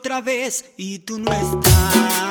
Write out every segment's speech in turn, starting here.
otra vez y tú no estás.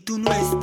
y tú no estás.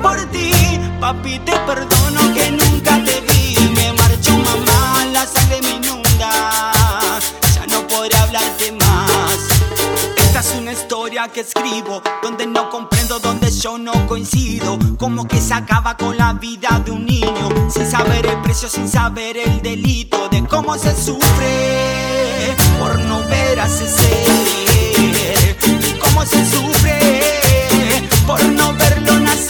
por ti. Papi, te perdono que nunca te vi. Me marchó mamá, la sangre me inunda. Ya no podré hablarte más. Esta es una historia que escribo, donde no comprendo, donde yo no coincido. Como que se acaba con la vida de un niño, sin saber el precio, sin saber el delito, de cómo se sufre por no ver a ese ser. Cómo se sufre por no verlo nacer.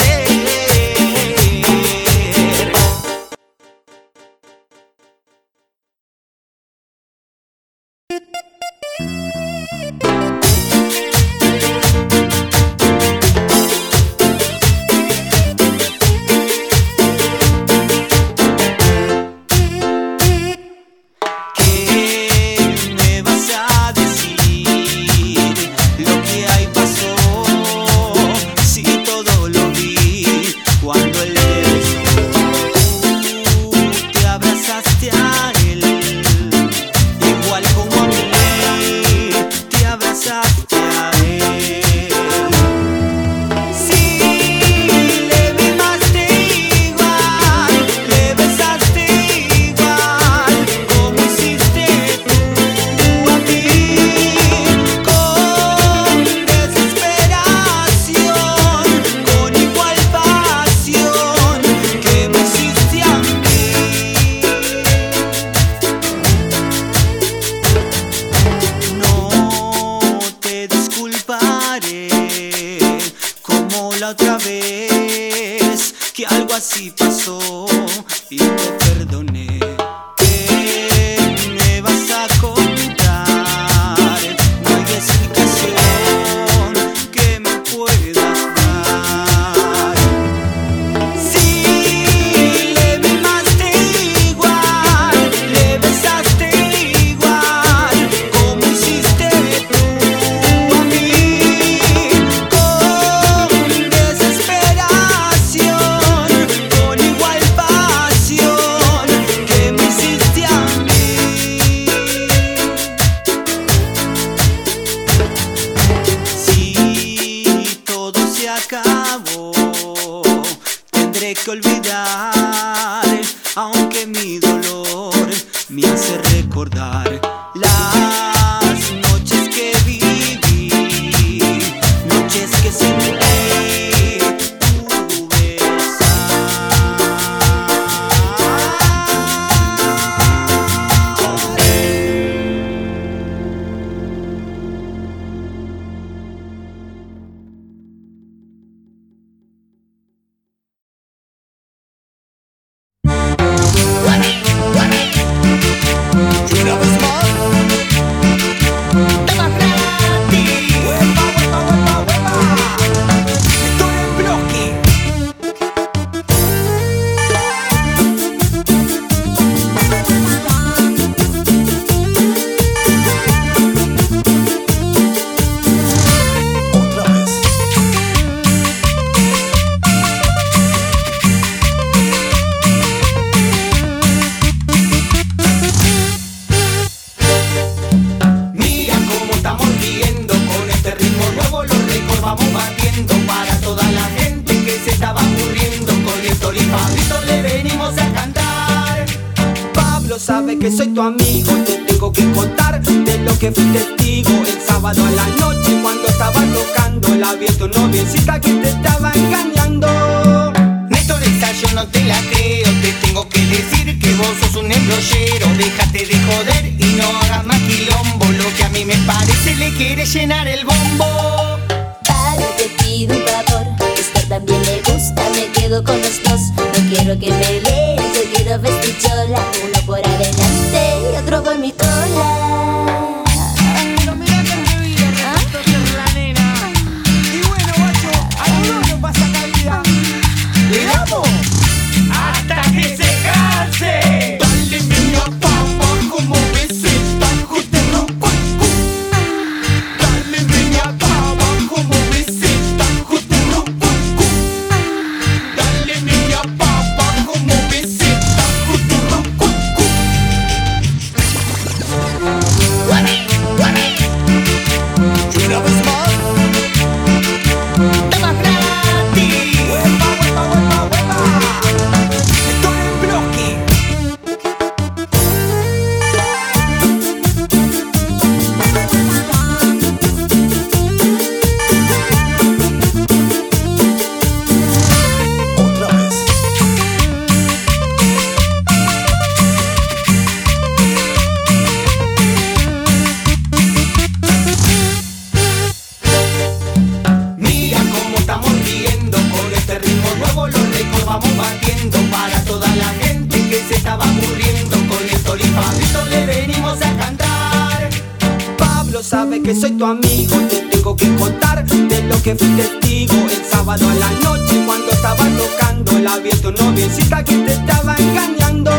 Que soy tu amigo, te tengo que contar de lo que fui testigo el sábado a la noche cuando estaba tocando la vi a tu noviecita que te estaba engañando.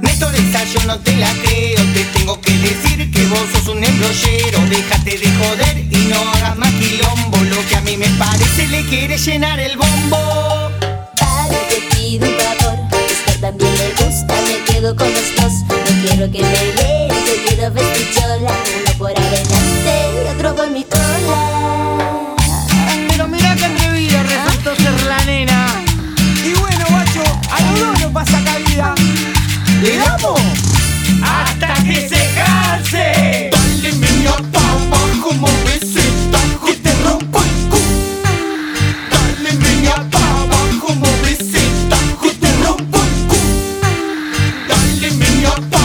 Néstor, esa yo no te la creo, te tengo que decir que vos sos un embrollero. Déjate de joder y no hagas más quilombo. Lo que a mí me parece le quiere llenar el bombo. Padre, te pido un favor. Esto también me gusta, me quedo con los dos. No quiero que me leas, Dale,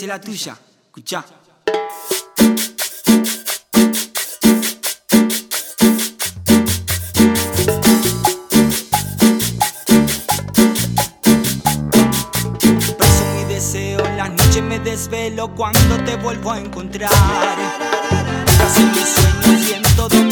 c'est la tuya. Escucha. me desvelo cuando te vuelvo a encontrar. Casi mis sueños y en todo